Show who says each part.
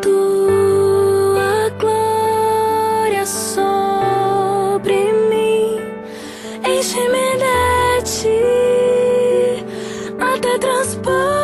Speaker 1: tua glória sobre mim, enche-me de ti até transpor.